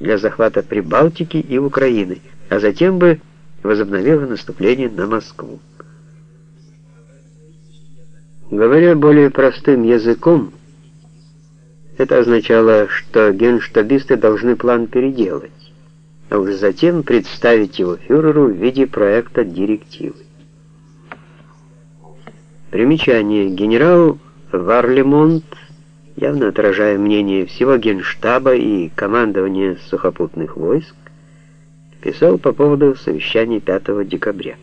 для захвата Прибалтики и Украины, а затем бы возобновило наступление на Москву. Говоря более простым языком, это означало, что генштабисты должны план переделать, а уже затем представить его фюреру в виде проекта директивы. Примечание. Генерал Варлемонт, явно отражая мнение всего Генштаба и командования сухопутных войск, писал по поводу совещания 5 декабря.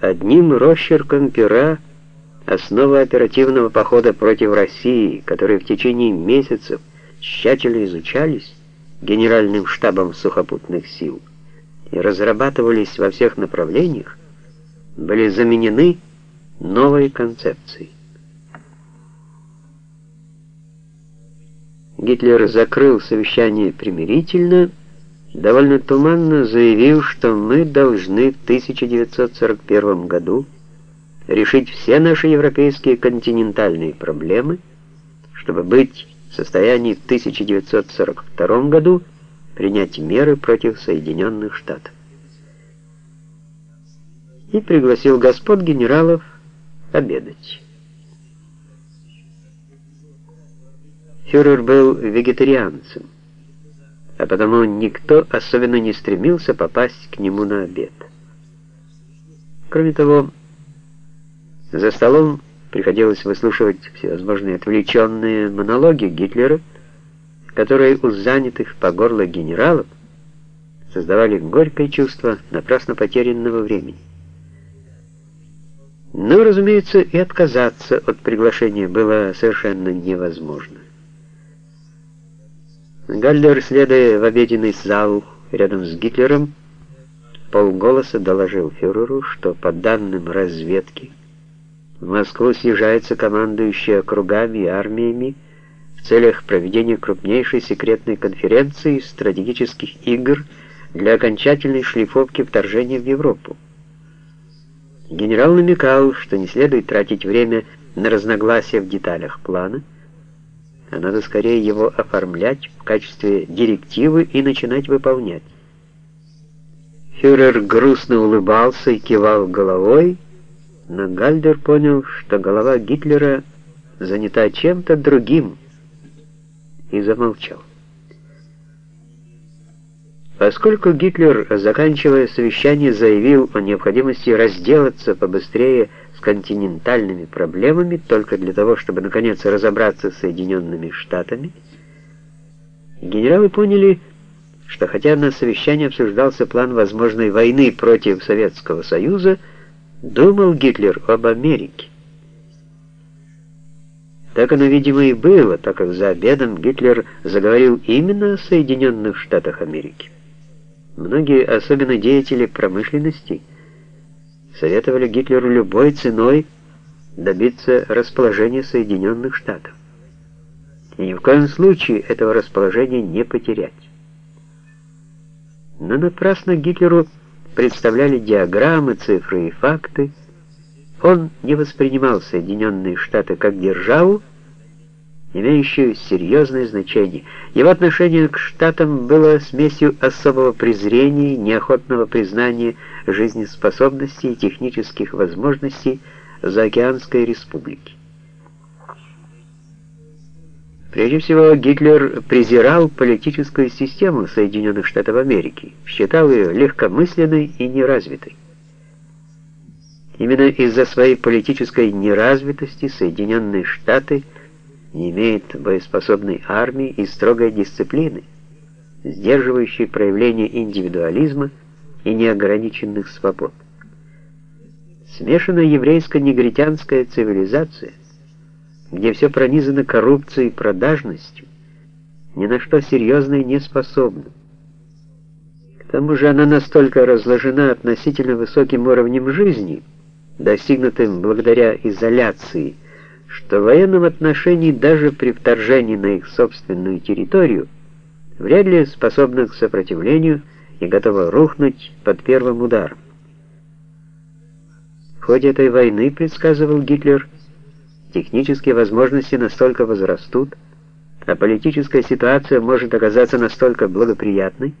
Одним росчерком пера основы оперативного похода против России, которые в течение месяцев тщательно изучались Генеральным штабом сухопутных сил и разрабатывались во всех направлениях, были заменены новой концепцией. Гитлер закрыл совещание примирительно, довольно туманно заявил, что мы должны в 1941 году решить все наши европейские континентальные проблемы, чтобы быть в состоянии в 1942 году принять меры против Соединенных Штатов. И пригласил господ генералов обедать. Фюрер был вегетарианцем, а потому никто особенно не стремился попасть к нему на обед. Кроме того, за столом приходилось выслушивать всевозможные отвлеченные монологи Гитлера, которые у занятых по горло генералов создавали горькое чувство напрасно потерянного времени. Но, разумеется, и отказаться от приглашения было совершенно невозможно. Галлер, следуя в обеденный зал рядом с Гитлером, полголоса доложил фюреру, что по данным разведки в Москву съезжается командующий округами и армиями в целях проведения крупнейшей секретной конференции стратегических игр для окончательной шлифовки вторжения в Европу. Генерал намекал, что не следует тратить время на разногласия в деталях плана, а надо скорее его оформлять в качестве директивы и начинать выполнять. Фюрер грустно улыбался и кивал головой, но Гальдер понял, что голова Гитлера занята чем-то другим, и замолчал. Поскольку Гитлер, заканчивая совещание, заявил о необходимости разделаться побыстрее с континентальными проблемами только для того, чтобы наконец разобраться с Соединенными Штатами, генералы поняли, что хотя на совещании обсуждался план возможной войны против Советского Союза, думал Гитлер об Америке. Так оно, видимо, и было, так как за обедом Гитлер заговорил именно о Соединенных Штатах Америки. Многие, особенно деятели промышленности, советовали Гитлеру любой ценой добиться расположения Соединенных Штатов. И ни в коем случае этого расположения не потерять. Но напрасно Гитлеру представляли диаграммы, цифры и факты. Он не воспринимал Соединенные Штаты как державу, имеющую серьезное значение. Его отношение к Штатам было смесью особого презрения, неохотного признания жизнеспособности и технических возможностей Заокеанской республики. Прежде всего, Гитлер презирал политическую систему Соединенных Штатов Америки, считал ее легкомысленной и неразвитой. Именно из-за своей политической неразвитости Соединенные Штаты – не имеет боеспособной армии и строгой дисциплины, сдерживающей проявление индивидуализма и неограниченных свобод. Смешанная еврейско-негритянская цивилизация, где все пронизано коррупцией и продажностью, ни на что серьезное не способна. К тому же она настолько разложена относительно высоким уровнем жизни, достигнутым благодаря изоляции, что в военном отношении даже при вторжении на их собственную территорию вряд ли способна к сопротивлению и готова рухнуть под первым ударом. В ходе этой войны, предсказывал Гитлер, технические возможности настолько возрастут, а политическая ситуация может оказаться настолько благоприятной,